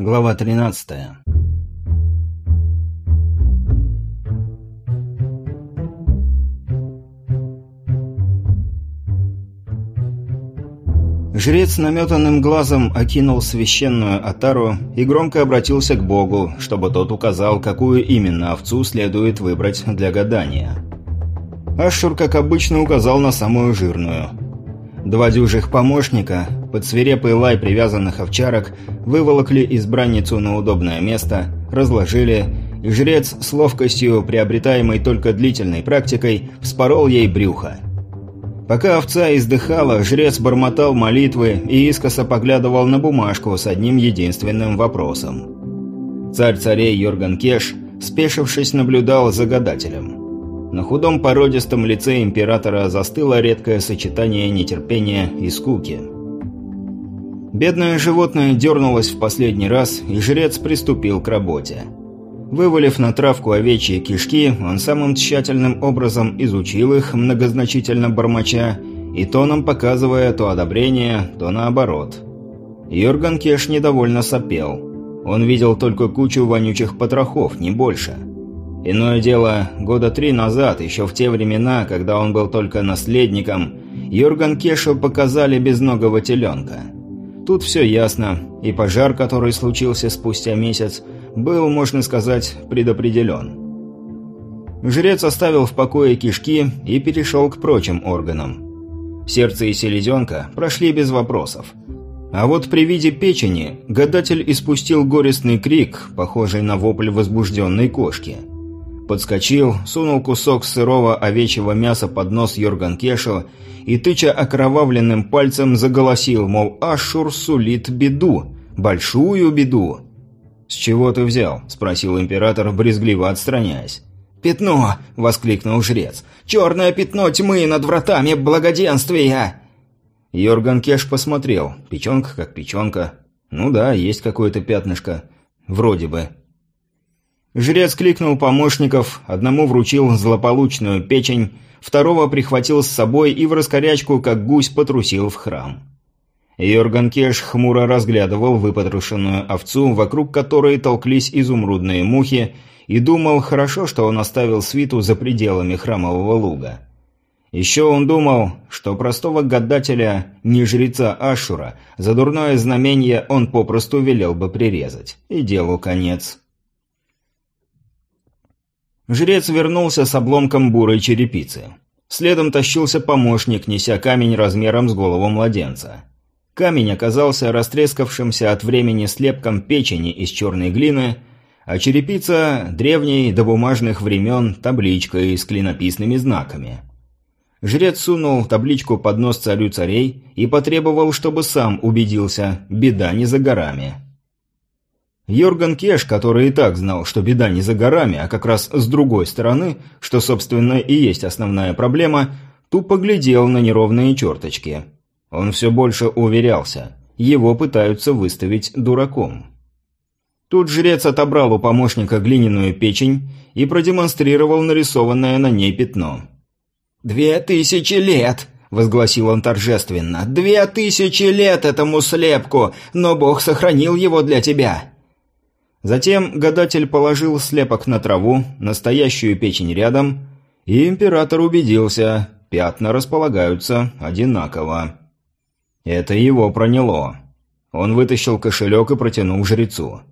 Глава 13. Жрец наметанным глазом окинул священную отару и громко обратился к Богу, чтобы тот указал, какую именно овцу следует выбрать для гадания. Ашур, как обычно, указал на самую жирную. Два дюжих помощника, под свирепый лай привязанных овчарок, выволокли избранницу на удобное место, разложили, и жрец с ловкостью, приобретаемой только длительной практикой, вспорол ей брюхо. Пока овца издыхала, жрец бормотал молитвы и искоса поглядывал на бумажку с одним единственным вопросом. Царь царей Йорган Кеш, спешившись, наблюдал за гадателем. На худом породистом лице императора застыло редкое сочетание нетерпения и скуки. Бедное животное дернулось в последний раз, и жрец приступил к работе. Вывалив на травку овечьи кишки, он самым тщательным образом изучил их, многозначительно бормоча, и тоном показывая то одобрение, то наоборот. Йорган Кеш недовольно сопел. Он видел только кучу вонючих потрохов, не больше. Иное дело, года три назад, еще в те времена, когда он был только наследником, Йорган Кешу показали безногого теленка. Тут все ясно, и пожар, который случился спустя месяц, был, можно сказать, предопределен. Жрец оставил в покое кишки и перешел к прочим органам. Сердце и селезенка прошли без вопросов. А вот при виде печени гадатель испустил горестный крик, похожий на вопль возбужденной кошки. Подскочил, сунул кусок сырого овечьего мяса под нос Йорган Кешу и, тыча окровавленным пальцем, заголосил, мол, Ашур сулит беду, большую беду. «С чего ты взял?» – спросил император, брезгливо отстраняясь. «Пятно!» – воскликнул жрец. «Черное пятно тьмы над вратами благоденствия!» Йорган Кеш посмотрел. Печенка как печенка. Ну да, есть какое-то пятнышко. Вроде бы. Жрец кликнул помощников, одному вручил злополучную печень, второго прихватил с собой и в раскорячку, как гусь, потрусил в храм. Йорган Кеш хмуро разглядывал выпотрошенную овцу, вокруг которой толклись изумрудные мухи, и думал, хорошо, что он оставил свиту за пределами храмового луга. Еще он думал, что простого гадателя, не жреца Ашура, за дурное знамение он попросту велел бы прирезать. И делу конец. Жрец вернулся с обломком бурой черепицы. Следом тащился помощник, неся камень размером с голову младенца. Камень оказался растрескавшимся от времени слепком печени из черной глины, а черепица – древней до бумажных времен табличкой с клинописными знаками. Жрец сунул табличку под нос царю царей и потребовал, чтобы сам убедился – беда не за горами. Йорган Кеш, который и так знал, что беда не за горами, а как раз с другой стороны, что, собственно, и есть основная проблема, тупо глядел на неровные черточки – он все больше уверялся, его пытаются выставить дураком. Тут жрец отобрал у помощника глиняную печень и продемонстрировал нарисованное на ней пятно. «Две тысячи лет!» – возгласил он торжественно. «Две тысячи лет этому слепку, но Бог сохранил его для тебя!» Затем гадатель положил слепок на траву, настоящую печень рядом, и император убедился – пятна располагаются одинаково. Это его проняло. Он вытащил кошелек и протянул жрецу.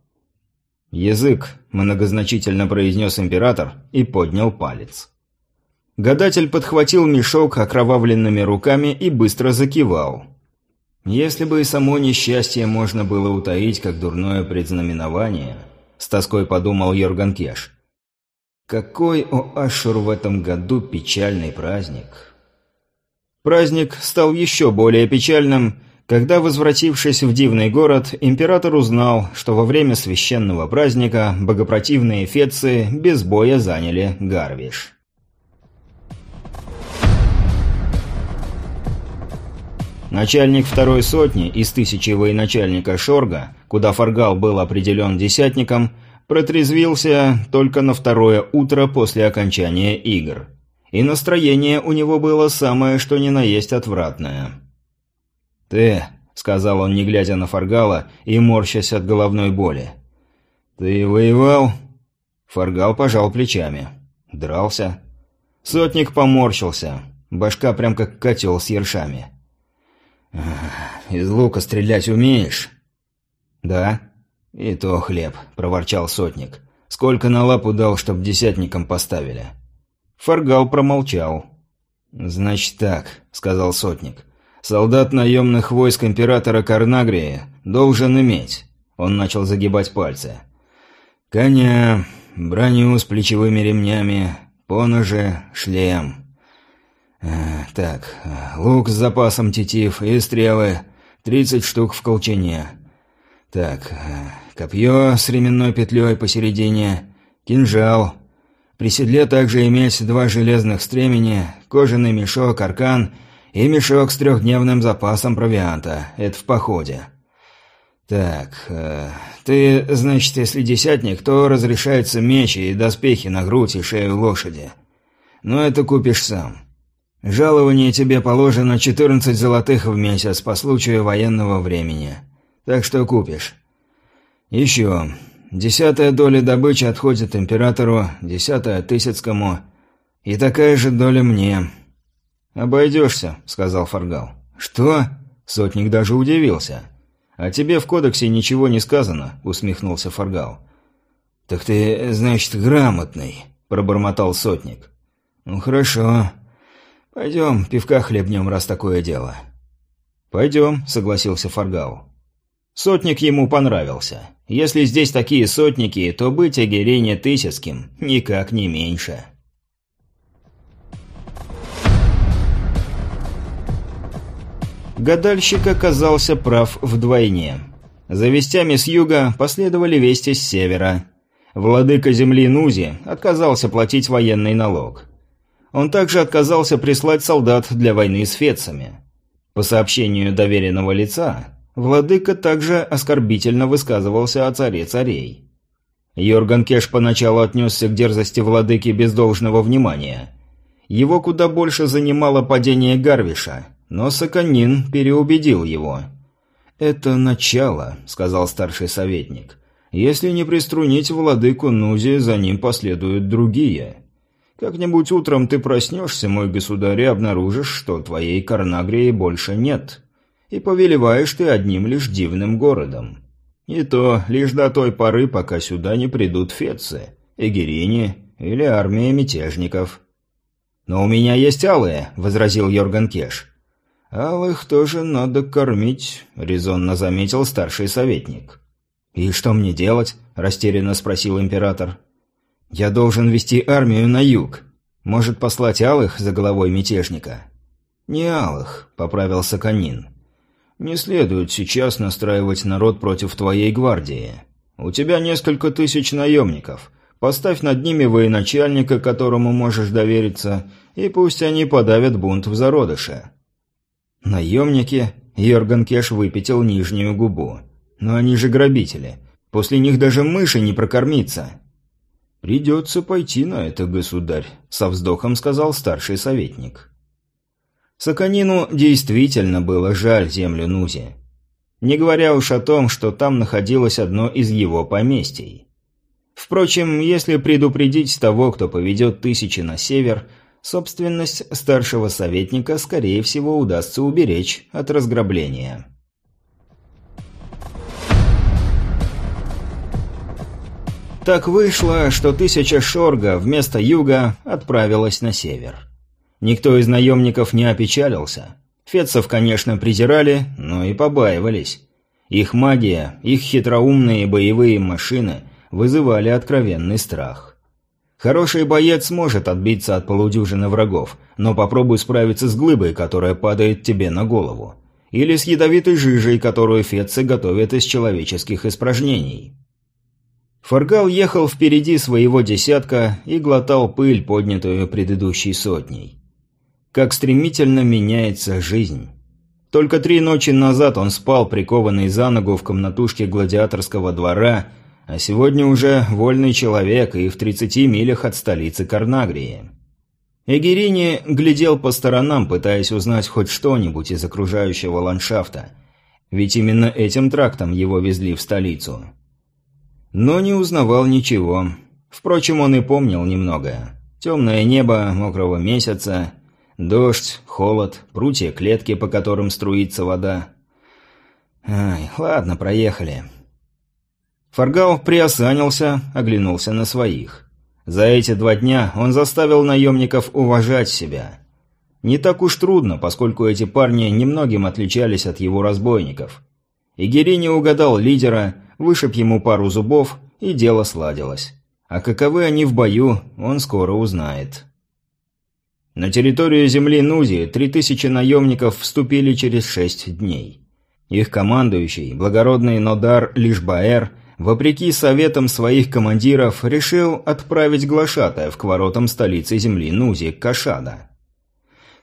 «Язык», – многозначительно произнес император и поднял палец. Гадатель подхватил мешок окровавленными руками и быстро закивал. «Если бы и само несчастье можно было утаить, как дурное предзнаменование», – с тоской подумал Йорган Кеш. «Какой у Ашур в этом году печальный праздник!» Праздник стал еще более печальным, когда, возвратившись в дивный город, император узнал, что во время священного праздника богопротивные фецы без боя заняли Гарвиш. Начальник второй сотни из тысячи военачальника Шорга, куда Фаргал был определен десятником, протрезвился только на второе утро после окончания игр – и настроение у него было самое что ни на есть отвратное. «Ты, сказал он, не глядя на Фаргала и морщась от головной боли. «Ты воевал?» Фаргал пожал плечами. «Дрался?» Сотник поморщился. Башка прям как котел с ершами. «Из лука стрелять умеешь?» «Да». «И то хлеб», — проворчал сотник. «Сколько на лапу дал, чтоб десятникам поставили?» Фаргал промолчал. «Значит так», — сказал сотник. «Солдат наемных войск императора Карнагрии должен иметь». Он начал загибать пальцы. «Коня, броню с плечевыми ремнями, поножи, шлем. Э, так, лук с запасом тетив и стрелы, тридцать штук в колчане. Так, э, копье с ременной петлей посередине, кинжал. При седле также иметь два железных стремени, кожаный мешок, аркан и мешок с трехдневным запасом провианта. Это в походе. Так, э, ты, значит, если десятник, то разрешается мечи и доспехи на грудь и шею лошади. Но это купишь сам. Жалование тебе положено 14 золотых в месяц по случаю военного времени. Так что купишь. Еще. Десятая доля добычи отходит императору, десятая Тысяцкому, и такая же доля мне. «Обойдешься», — сказал Фаргал. «Что?» — сотник даже удивился. «А тебе в кодексе ничего не сказано», — усмехнулся Фаргал. «Так ты, значит, грамотный», — пробормотал сотник. «Ну хорошо. Пойдем, пивка хлебнем, раз такое дело». «Пойдем», — согласился Фаргал. Сотник ему понравился. Если здесь такие сотники, то быть Агерене Тысяцким никак не меньше. Гадальщик оказался прав вдвойне. За вестями с юга последовали вести с севера. Владыка земли Нузи отказался платить военный налог. Он также отказался прислать солдат для войны с фецами. По сообщению доверенного лица, владыка также оскорбительно высказывался о царе царей. Йорган Кеш поначалу отнесся к дерзости владыки без должного внимания. Его куда больше занимало падение Гарвиша – но Саканин переубедил его. «Это начало», — сказал старший советник. «Если не приструнить владыку Нузи, за ним последуют другие. Как-нибудь утром ты проснешься, мой государь, и обнаружишь, что твоей Карнагрии больше нет. И повелеваешь ты одним лишь дивным городом. И то лишь до той поры, пока сюда не придут фецы, эгерини или армия мятежников». «Но у меня есть алые», — возразил Йорган Кеш. «Алых тоже надо кормить», — резонно заметил старший советник. «И что мне делать?» – растерянно спросил император. «Я должен вести армию на юг. Может, послать алых за головой мятежника?» «Не алых», – поправил Саканин. «Не следует сейчас настраивать народ против твоей гвардии. У тебя несколько тысяч наемников. Поставь над ними военачальника, которому можешь довериться, и пусть они подавят бунт в зародыше. Наемники? Йорган Кеш выпятил нижнюю губу. Но они же грабители. После них даже мыши не прокормиться. «Придется пойти на это, государь», — со вздохом сказал старший советник. Саканину действительно было жаль землю Нузи. Не говоря уж о том, что там находилось одно из его поместий. Впрочем, если предупредить того, кто поведет тысячи на север, собственность старшего советника, скорее всего, удастся уберечь от разграбления. Так вышло, что тысяча Шорга вместо юга отправилась на север. Никто из наемников не опечалился. Фетцев, конечно, презирали, но и побаивались. Их магия, их хитроумные боевые машины вызывали откровенный страх. Хороший боец может отбиться от полудюжины врагов, но попробуй справиться с глыбой, которая падает тебе на голову. Или с ядовитой жижей, которую фетцы готовят из человеческих испражнений. Фаргал ехал впереди своего десятка и глотал пыль, поднятую предыдущей сотней. Как стремительно меняется жизнь. Только три ночи назад он спал, прикованный за ногу в комнатушке гладиаторского двора, а сегодня уже вольный человек и в 30 милях от столицы Карнагрии. Эгерини глядел по сторонам, пытаясь узнать хоть что-нибудь из окружающего ландшафта, Ведь именно этим трактом его везли в столицу. Но не узнавал ничего. Впрочем, он и помнил немного. Темное небо, мокрого месяца, дождь, холод, прутья клетки, по которым струится вода. Ай, ладно, проехали. Фаргал приосанился, оглянулся на своих. За эти два дня он заставил наемников уважать себя. Не так уж трудно, поскольку эти парни немногим отличались от его разбойников. Игери не угадал лидера, вышиб ему пару зубов, и дело сладилось. А каковы они в бою, он скоро узнает. На территорию земли Нузи три тысячи наемников вступили через шесть дней. Их командующий, благородный Нодар Лишбаэр, вопреки советам своих командиров, решил отправить глашатаев к воротам столицы земли Нузи, Кашада.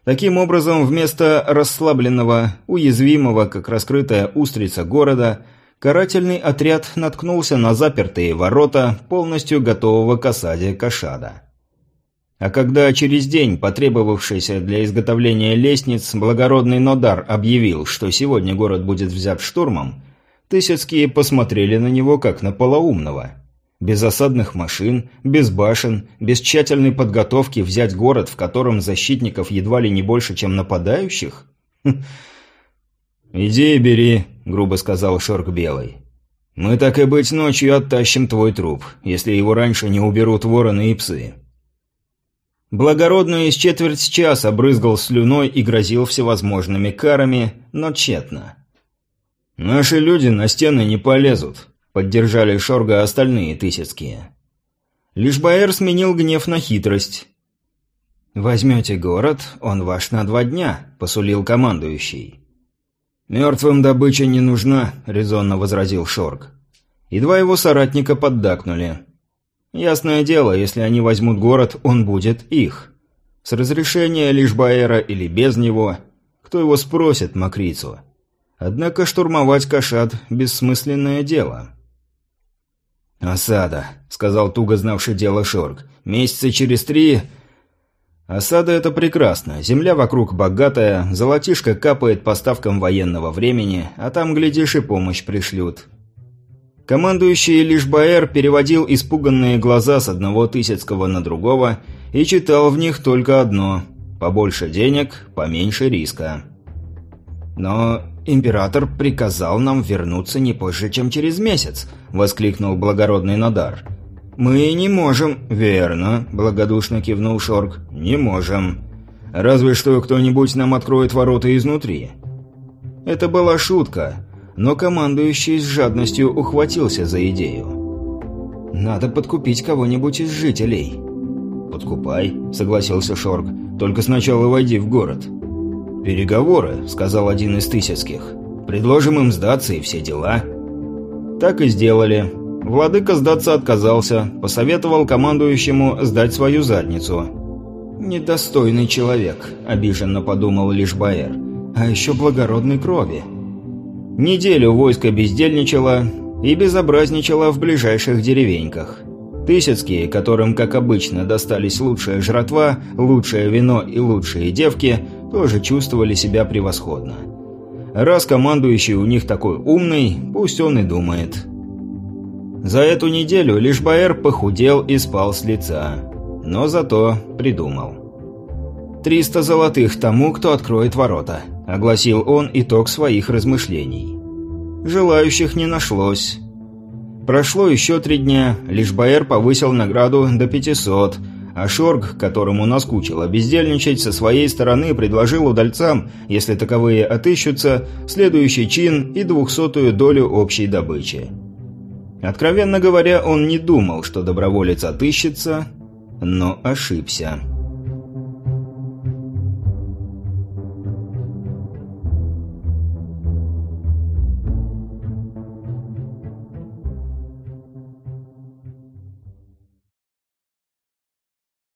Таким образом, вместо расслабленного, уязвимого, как раскрытая устрица города, карательный отряд наткнулся на запертые ворота, полностью готового к осаде Кашада. А когда через день, потребовавшийся для изготовления лестниц, благородный Нодар объявил, что сегодня город будет взят штурмом, Тысяцкие посмотрели на него как на полоумного. Без осадных машин, без башен, без тщательной подготовки взять город, в котором защитников едва ли не больше, чем нападающих? Хм. «Иди и бери», — грубо сказал Шорк Белый. «Мы так и быть ночью оттащим твой труп, если его раньше не уберут вороны и псы». Благородный из четверть часа брызгал слюной и грозил всевозможными карами, но тщетно. «Наши люди на стены не полезут», — поддержали Шорга остальные тысяцкие. Лишь Баэр сменил гнев на хитрость. «Возьмете город, он ваш на два дня», — посулил командующий. «Мертвым добыча не нужна», — резонно возразил Шорг. И два его соратника поддакнули. Ясное дело, если они возьмут город, он будет их. С разрешения лишь Баэра или без него. Кто его спросит, Макрицу? Однако штурмовать Кашат – бессмысленное дело. «Осада», – сказал туго знавший дело Шорг. «Месяца через три...» «Осада – это прекрасно. Земля вокруг богатая, золотишко капает по ставкам военного времени, а там, глядишь, и помощь пришлют. Командующий Лишбаэр переводил испуганные глаза с одного Тысяцкого на другого и читал в них только одно – побольше денег, поменьше риска. «Но император приказал нам вернуться не позже, чем через месяц», – воскликнул благородный Надар. «Мы не можем». «Верно», – благодушно кивнул Шорк. «Не можем. Разве что кто-нибудь нам откроет ворота изнутри». Это была шутка, но командующий с жадностью ухватился за идею. «Надо подкупить кого-нибудь из жителей». «Подкупай», — согласился Шорг. «Только сначала войди в город». «Переговоры», — сказал один из тысяцких. «Предложим им сдаться и все дела». Так и сделали. Владыка сдаться отказался, посоветовал командующему сдать свою задницу. «Недостойный человек», — обиженно подумал лишь Баэр. «А еще благородной крови». Неделю войско бездельничало и безобразничало в ближайших деревеньках. Тысяцкие, которым, как обычно, достались лучшая жратва, лучшее вино и лучшие девки, тоже чувствовали себя превосходно. Раз командующий у них такой умный, пусть он и думает. За эту неделю лишь Баэр похудел и спал с лица. Но зато придумал. «Триста золотых тому, кто откроет ворота», — огласил он итог своих размышлений. Желающих не нашлось. Прошло еще три дня, лишь Баэр повысил награду до 500, а Шорг, которому наскучило бездельничать, со своей стороны предложил удальцам, если таковые отыщутся, следующий чин и двухсотую долю общей добычи. Откровенно говоря, он не думал, что доброволец отыщется, но ошибся.